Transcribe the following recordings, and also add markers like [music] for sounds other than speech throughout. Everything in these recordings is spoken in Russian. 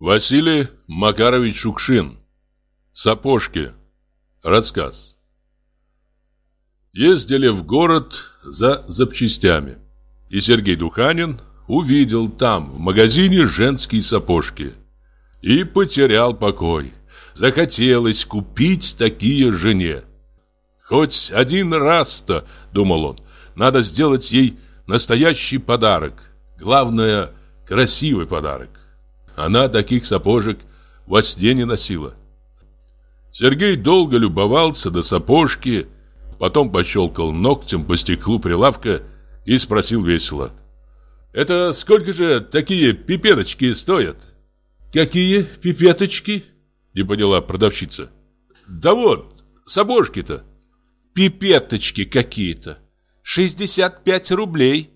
Василий Макарович Шукшин. Сапожки. Рассказ. Ездили в город за запчастями. И Сергей Духанин увидел там, в магазине, женские сапожки. И потерял покой. Захотелось купить такие жене. Хоть один раз-то, думал он, надо сделать ей настоящий подарок. Главное, красивый подарок. Она таких сапожек во сне не носила. Сергей долго любовался до сапожки, потом пощелкал ногтем по стеклу прилавка и спросил весело. «Это сколько же такие пипеточки стоят?» «Какие пипеточки?» Не поняла продавщица. «Да вот, сапожки-то». «Пипеточки какие-то. 65 рублей».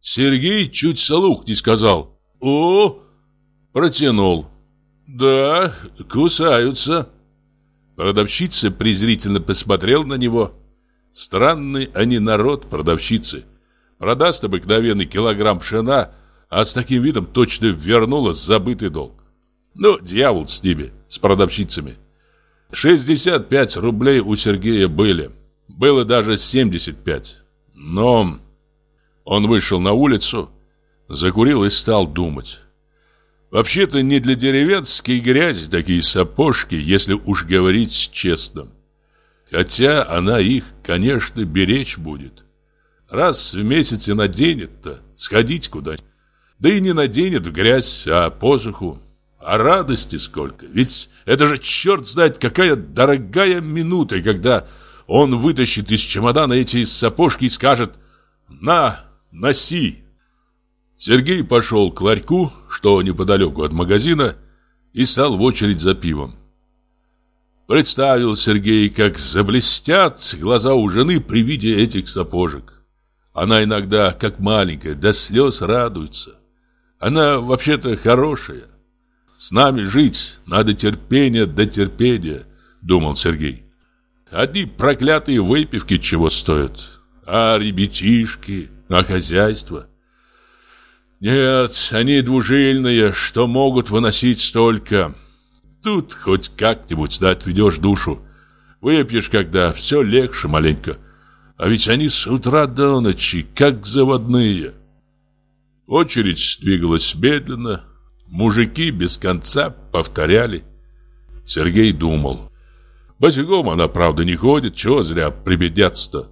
Сергей чуть слух не сказал. «О, Протянул. «Да, кусаются». Продавщица презрительно посмотрел на него. Странный они народ, продавщицы. Продаст обыкновенный килограмм пшена, а с таким видом точно вернула забытый долг. Ну, дьявол с ними, с продавщицами. 65 рублей у Сергея были. Было даже 75. Но он вышел на улицу, закурил и стал думать. Вообще-то не для деревенской грязи такие сапожки, если уж говорить честно. Хотя она их, конечно, беречь будет. Раз в месяц и наденет-то, сходить куда Да и не наденет в грязь, а посуху. А радости сколько. Ведь это же черт знает какая дорогая минута, когда он вытащит из чемодана эти сапожки и скажет «На, носи, Сергей пошел к ларьку, что неподалеку от магазина, и стал в очередь за пивом. Представил Сергей, как заблестят глаза у жены при виде этих сапожек. Она иногда, как маленькая, до слез радуется. Она вообще-то хорошая. С нами жить надо терпение до терпения, думал Сергей. Одни проклятые выпивки чего стоят, а ребятишки, а хозяйство – нет, они двужильные, что могут выносить столько. Тут хоть как-нибудь да отведешь душу. Выпьешь, когда все легче маленько. А ведь они с утра до ночи, как заводные. Очередь двигалась медленно. Мужики без конца повторяли. Сергей думал. Босиком она, правда, не ходит, чего зря прибедняться-то.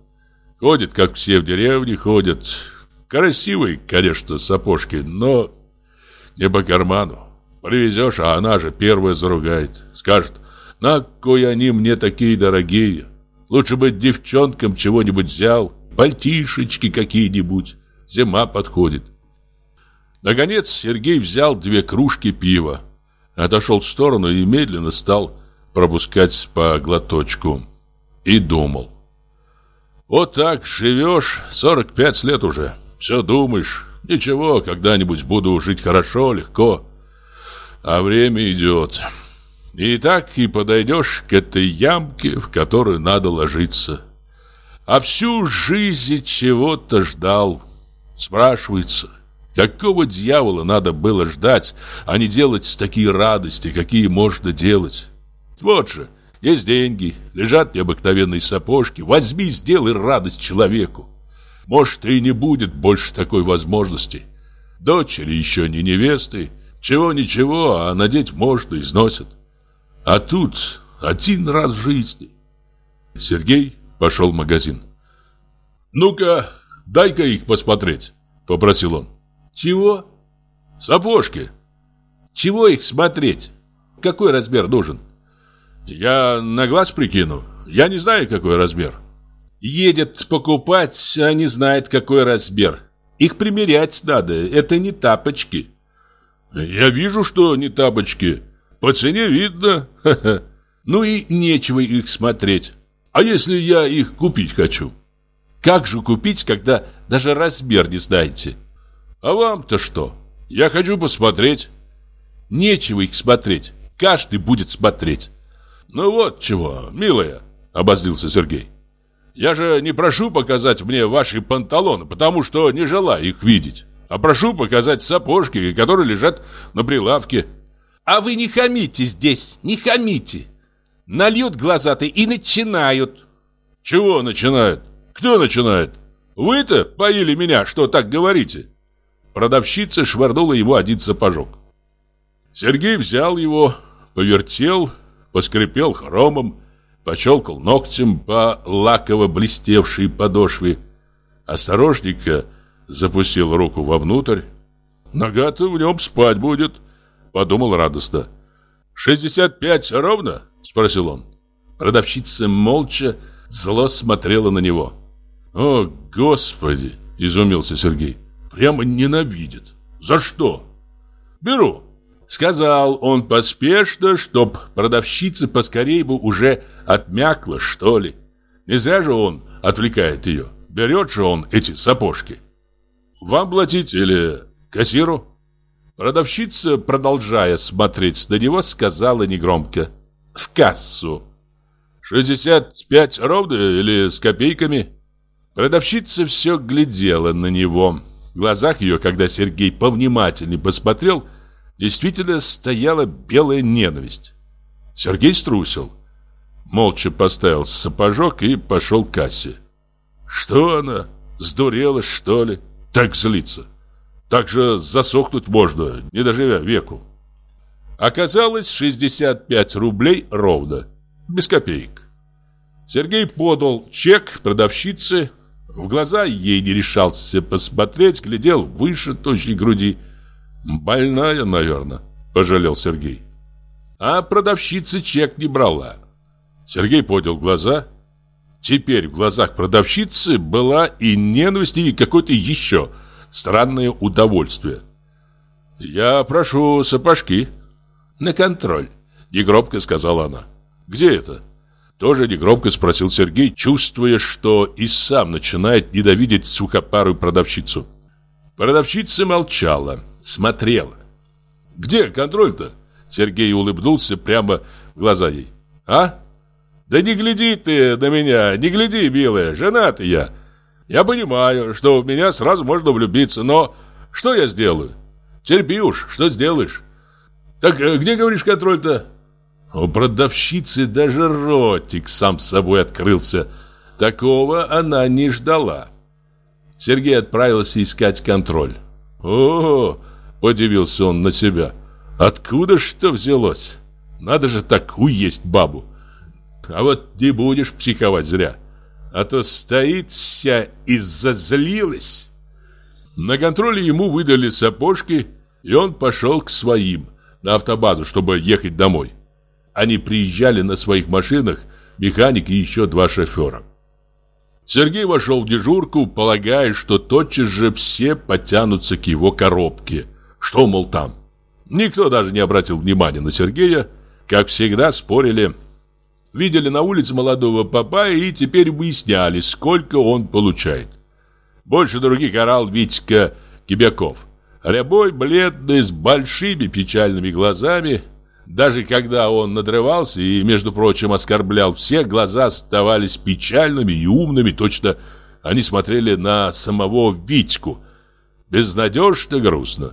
Ходит, как все в деревне ходят, Красивые, конечно, сапожки, но не по карману. Привезешь, а она же первая заругает. Скажет, на кой они мне такие дорогие? Лучше бы девчонкам чего-нибудь взял, пальтишечки какие-нибудь. Зима подходит. Наконец Сергей взял две кружки пива, отошел в сторону и медленно стал пропускать по глоточку. И думал. Вот так живешь 45 лет уже. Все думаешь, ничего, когда-нибудь буду жить хорошо, легко. А время идет. И так и подойдешь к этой ямке, в которую надо ложиться. А всю жизнь чего-то ждал. Спрашивается, какого дьявола надо было ждать, а не делать такие радости, какие можно делать? Вот же, есть деньги, лежат необыкновенные сапожки. Возьми, сделай радость человеку. Может, и не будет больше такой возможности. Дочери еще не невесты. Чего-ничего, а надеть можно, износят. А тут один раз в жизни. Сергей пошел в магазин. «Ну-ка, дай-ка их посмотреть», — попросил он. «Чего?» «Сапожки». «Чего их смотреть? Какой размер нужен?» «Я на глаз прикину. Я не знаю, какой размер». Едет покупать, а не знает, какой размер. Их примерять надо, это не тапочки. Я вижу, что не тапочки. По цене видно. Ну и нечего их смотреть. А если я их купить хочу? Как же купить, когда даже размер не знаете? А вам-то что? Я хочу посмотреть. Нечего их смотреть. Каждый будет смотреть. Ну вот чего, милая, обозлился Сергей. Я же не прошу показать мне ваши панталоны, потому что не желаю их видеть. А прошу показать сапожки, которые лежат на прилавке. А вы не хамите здесь, не хамите. Нальют глазатый и начинают. Чего начинают? Кто начинает? Вы-то поили меня, что так говорите? Продавщица швырнула ему один сапожок. Сергей взял его, повертел, поскрипел хромом, почелкал ногтем по лаково блестевшей подошве. Осторожненько запустил руку вовнутрь. Нога-то в нем спать будет, подумал радостно. «Шестьдесят пять ровно?» – спросил он. Продавщица молча зло смотрела на него. «О, Господи!» – изумился Сергей. «Прямо ненавидит. За что?» «Беру», – сказал он поспешно, чтоб продавщица поскорее бы уже отмякла, что ли. Не зря же он отвлекает ее. Берет же он эти сапожки. «Вам платить или кассиру?» Продавщица, продолжая смотреть на него, сказала негромко «В кассу». «Шестьдесят пять ровно или с копейками?» Продавщица все глядела на него. В глазах ее, когда Сергей повнимательнее посмотрел, действительно стояла белая ненависть. Сергей струсил. Молча поставил сапожок и пошел к кассе. Что она? Сдурела, что ли? Так злится. Так же засохнуть можно, не доживя веку. Оказалось 65 рублей ровно, без копеек. Сергей подал чек продавщице, в глаза ей не решался посмотреть, глядел выше точной груди. «Больная, наверное», – пожалел Сергей. А продавщица чек не брала. Сергей поднял глаза. Теперь в глазах продавщицы была и ненависть, и какое-то еще – странное удовольствие. «Я прошу сапожки». «На контроль», — негромко сказала она. «Где это?» Тоже негромко спросил Сергей, чувствуя, что и сам начинает ненавидеть сухопарую продавщицу. Продавщица молчала, смотрела. «Где контроль-то?» Сергей улыбнулся прямо в глаза ей. «А? Да не гляди ты на меня, не гляди, милая, женатый я. Я понимаю, что в меня сразу можно влюбиться, но что я сделаю? Терпи уж, что сделаешь? Так э, где, говоришь, контроль-то? У продавщицы даже ротик сам собой открылся. Такого она не ждала. Сергей отправился искать контроль. О, подивился он на себя. Откуда что взялось? Надо же так уесть бабу. А вот не будешь психовать зря а то стоит вся и зазлилась. На контроле ему выдали сапожки, и он пошел к своим, на автобазу, чтобы ехать домой. Они приезжали на своих машинах, механик и еще два шофера. Сергей вошел в дежурку, полагая, что тотчас же все потянутся к его коробке. Что, мол, там? Никто даже не обратил внимания на Сергея. Как всегда, спорили Видели на улице молодого папая и теперь выясняли, сколько он получает. Больше других орал Витька Кибяков. Рябой, бледный, с большими печальными глазами. Даже когда он надрывался и, между прочим, оскорблял всех, глаза оставались печальными и умными, точно они смотрели на самого Витьку. Безнадежно грустно.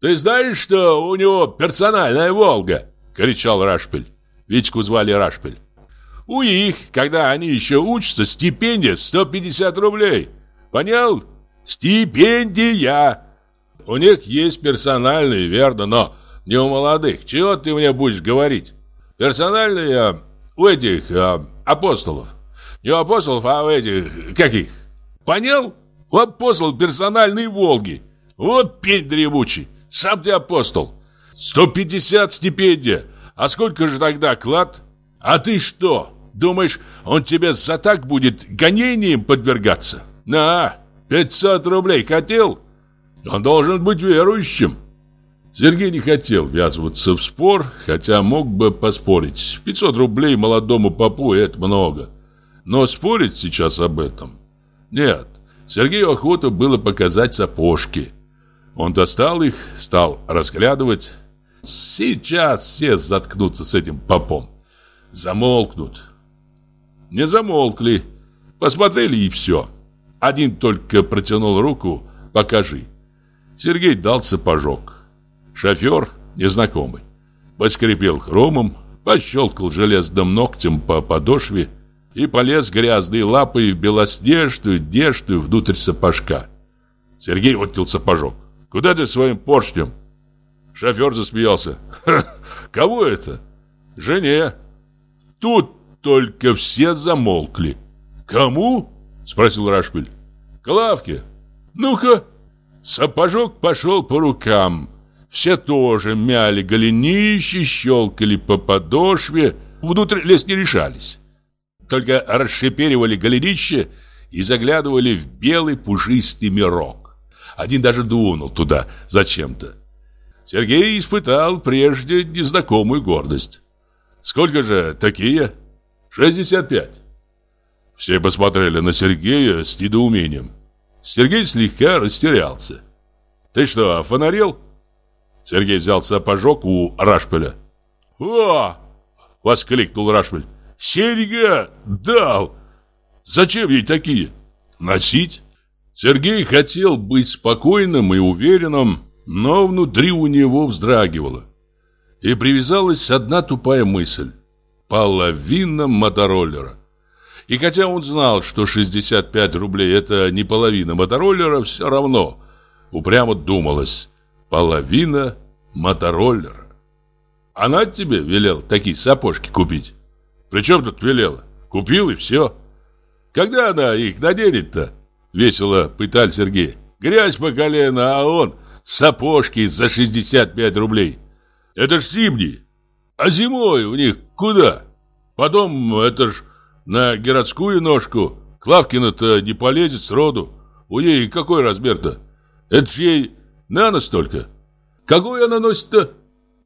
«Ты знаешь, что у него персональная «Волга»?» — кричал Рашпель. Витьку звали Рашпель. У них, когда они еще учатся, стипендия 150 рублей. Понял? Стипендия. У них есть персональные, верно, но не у молодых. Чего ты мне будешь говорить? Персональные у этих а, апостолов. Не у апостолов, а у этих, каких? Понял? У апостол персональные Волги. Вот пень древучий. Сам ты апостол. 150 стипендия. А сколько же тогда клад? А ты что? Думаешь, он тебе за так будет гонением подвергаться? На, 500 рублей хотел? Он должен быть верующим. Сергей не хотел ввязываться в спор, хотя мог бы поспорить. 500 рублей молодому попу – это много. Но спорить сейчас об этом? Нет, Сергею охота было показать сапожки. Он достал их, стал разглядывать. Сейчас все заткнутся с этим попом. Замолкнут. Не замолкли. Посмотрели и все. Один только протянул руку «Покажи». Сергей дал сапожок. Шофер незнакомый. поскрипел хромом, пощелкал железным ногтем по подошве и полез грязной лапой в белоснежную, дежную внутрь сапожка. Сергей отнял сапожок. «Куда ты своим поршнем?» Шофер засмеялся. «Ха, кого это?» «Жене». Тут только все замолкли. «Кому?» Спросил Рашпиль. «Клавке». «Ну-ка». Сапожок пошел по рукам. Все тоже мяли голенищи, щелкали по подошве. Внутрь лезть не решались. Только расшиперивали голенище и заглядывали в белый пушистый мирок. Один даже дунул туда зачем-то. Сергей испытал прежде незнакомую гордость. «Сколько же такие?» «Шестьдесят пять». Все посмотрели на Сергея с недоумением. Сергей слегка растерялся. «Ты что, фонарил?» Сергей взял сапожок у Рашпеля. «О!» — воскликнул Рашпель. «Серега дал! Зачем ей такие? Носить?» Сергей хотел быть спокойным и уверенным, но внутри у него вздрагивало. И привязалась одна тупая мысль. Половина мотороллера. И хотя он знал, что 65 рублей это не половина мотороллера, все равно упрямо думалось половина мотороллера. Она тебе велел такие сапожки купить. Причем тут велела? Купил и все. Когда она их наденет-то? Весело пытал Сергей. Грязь по колено, а он сапожки за 65 рублей. Это ж зимние. А зимой у них куда? Потом это ж на городскую ножку. Клавкина-то не полезет сроду. У ей какой размер-то? Это ж ей на нос только. Какой она носит-то?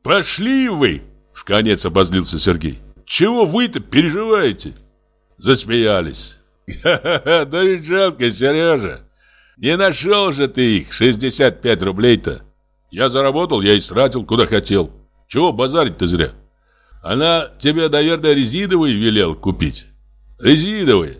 Пошли вы! В конец обозлился Сергей. Чего вы-то переживаете? Засмеялись. [laughs] Да ведь жалко, Сережа. Не нашел же ты их, 65 рублей-то. Я заработал, я и стратил, куда хотел. Чего базарить-то зря? Она тебе, наверное, резиновые велел купить. Резиновые.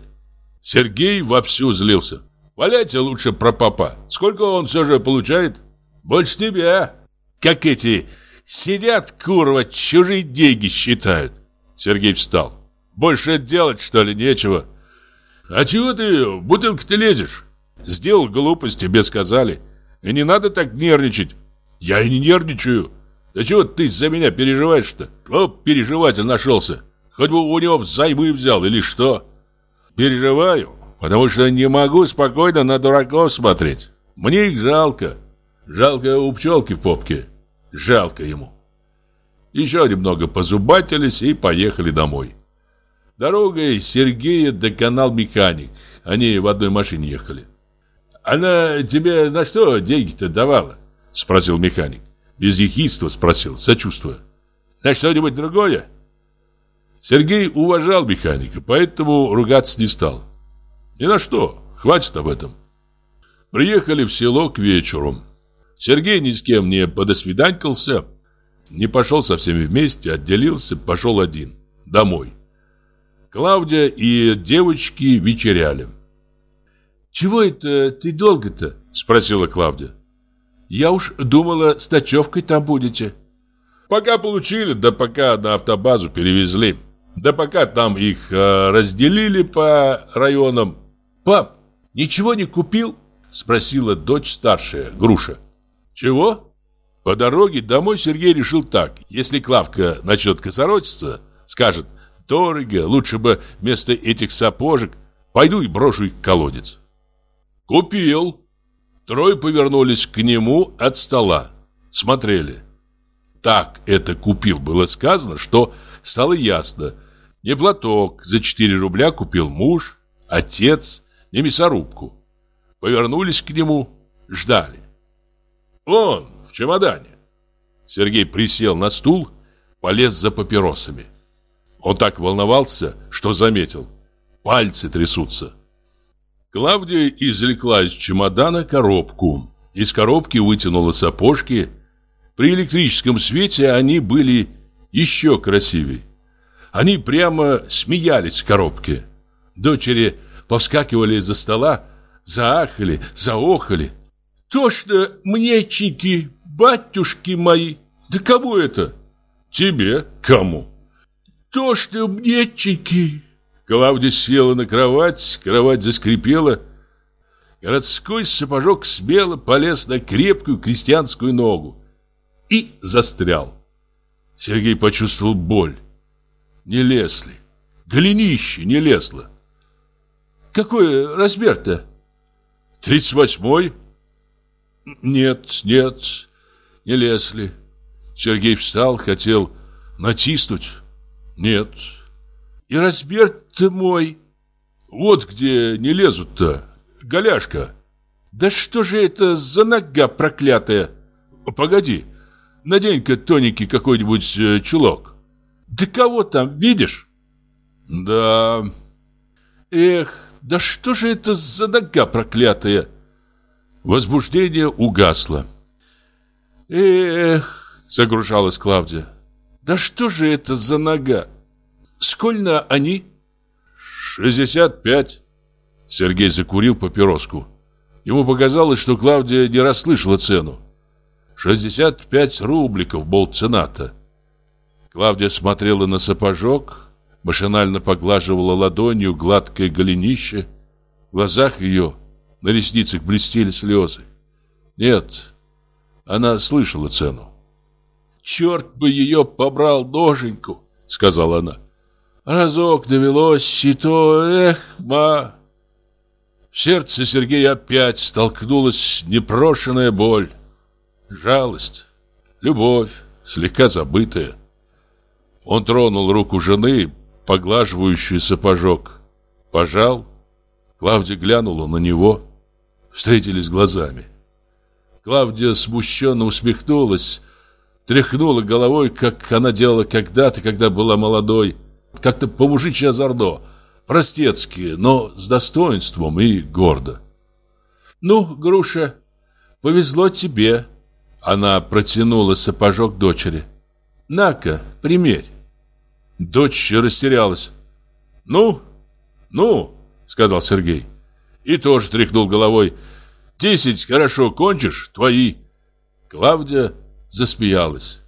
Сергей вовсю злился. Валяйте лучше про папа. Сколько он все же получает? Больше тебя. Как эти сидят, курва, чужие деньги считают. Сергей встал. Больше делать, что ли, нечего. А чего ты в бутылку-то лезешь? Сделал глупость, тебе сказали. И не надо так нервничать. Я и не нервничаю. Да чего ты за меня переживаешь-то? О, переживатель нашелся. Хоть бы у него взаймы взял или что. Переживаю, потому что не могу спокойно на дураков смотреть. Мне их жалко. Жалко у пчелки в попке. Жалко ему. Еще немного позубатились и поехали домой. Дорогой Сергея доконал механик. Они в одной машине ехали. «Она тебе на что деньги-то давала?» Спросил механик. Без ехидства спросил, сочувствуя. «На что-нибудь другое?» Сергей уважал механика, поэтому ругаться не стал. Ни на что, хватит об этом. Приехали в село к вечеру. Сергей ни с кем не подосвиданькался, не пошел со всеми вместе, отделился, пошел один, домой. Клавдия и девочки вечеряли. «Чего это ты долго-то?» – спросила Клавдия. «Я уж думала, с ночевкой там будете». «Пока получили, да пока на автобазу перевезли. Да пока там их э, разделили по районам». «Пап, ничего не купил?» – спросила дочь старшая, Груша. Чего? По дороге домой Сергей решил так. Если Клавка начнет косоротиться, скажет «Дорого, лучше бы вместо этих сапожек пойду и брошу их в колодец». Купил. Трое повернулись к нему от стола. Смотрели. Так это купил было сказано, что стало ясно. Не платок за 4 рубля купил муж, отец, не мясорубку. Повернулись к нему, ждали. Вон, в чемодане. Сергей присел на стул, полез за папиросами. Он так волновался, что заметил. Пальцы трясутся. Клавдия извлекла из чемодана коробку. Из коробки вытянула сапожки. При электрическом свете они были еще красивее. Они прямо смеялись в коробке. Дочери повскакивали из-за стола, заахали, заохали. «Точно, мнеченьки, батюшки мои! Да кому это?» Тебе? Кому? То, что мнеченьки. Клавдия села на кровать, кровать заскрипела. Городской сапожок смело полез на крепкую крестьянскую ногу и застрял. Сергей почувствовал боль. Не лезли. Голенище не лезло. Какой размер-то? Тридцать восьмой? Нет, нет, не лезли. Сергей встал, хотел натиснуть. Нет. И размер-то мой. Вот где не лезут-то. Голяшка. Да что же это за нога проклятая? Погоди. Надень-ка тоненький какой-нибудь э, чулок. Да кого там, видишь? Да. Эх, да что же это за нога проклятая? Возбуждение угасло. Эх, загружалась Клавдия. Да что же это за нога? Сколько они? Шестьдесят пять. Сергей закурил папироску. Ему показалось, что Клавдия не расслышала цену. 65 рубликов был цена-то. Клавдия смотрела на сапожок, машинально поглаживала ладонью гладкое голенище. В глазах ее на ресницах блестели слезы. Нет, она слышала цену. «Черт бы ее побрал ноженьку!» — сказала она. «Разок довелось, и то, эх, ма!» В сердце Сергея опять столкнулась непрошенная боль. Жалость, любовь, слегка забытая. Он тронул руку жены, поглаживающую сапожок. Пожал. Клавдия глянула на него. Встретились глазами. Клавдия смущенно усмехнулась, тряхнула головой, как она делала когда-то, когда была молодой. Как-то по-мужичьи озорно, простецки, но с достоинством и гордо. «Ну, Груша, повезло тебе», она протянула сапожок дочери. «На-ка, примерь». Дочь растерялась. «Ну, ну», — сказал Сергей. И тоже тряхнул головой. «Десять хорошо кончишь, твои». Клавдия засмеялась.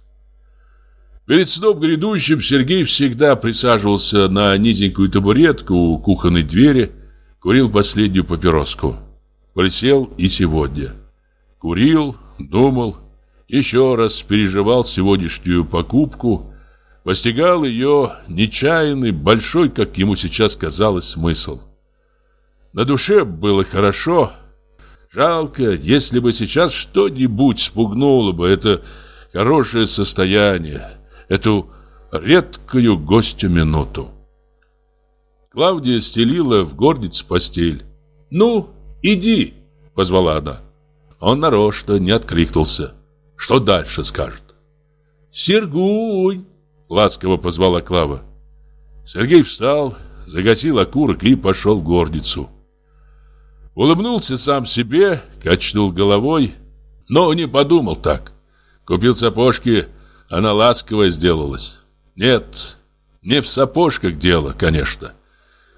Перед сном грядущим Сергей всегда присаживался на низенькую табуретку у кухонной двери, курил последнюю папироску. Присел и сегодня. Курил, думал, еще раз переживал сегодняшнюю покупку, постигал ее нечаянный, большой, как ему сейчас казалось, смысл. На душе было хорошо. Жалко, если бы сейчас что-нибудь спугнуло бы это хорошее состояние, эту редкую гостю минуту. Клавдия стелила в горнице постель. «Ну, иди!» — позвала она. Он нарочно не откликнулся. Что дальше скажет? «Сергунь!» — ласково позвала Клава. Сергей встал, загасил окурок и пошел в горницу. Улыбнулся сам себе, качнул головой, но не подумал так. Купил сапожки, она ласковая сделалась. Нет, не в сапожках дело, конечно.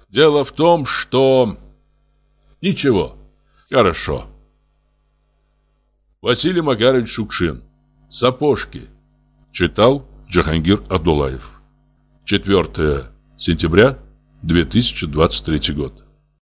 Дело в том, что... Ничего, хорошо. Василий Макарович Шукшин. Сапожки. Читал Джахангир Абдулаев. 4 сентября 2023 год.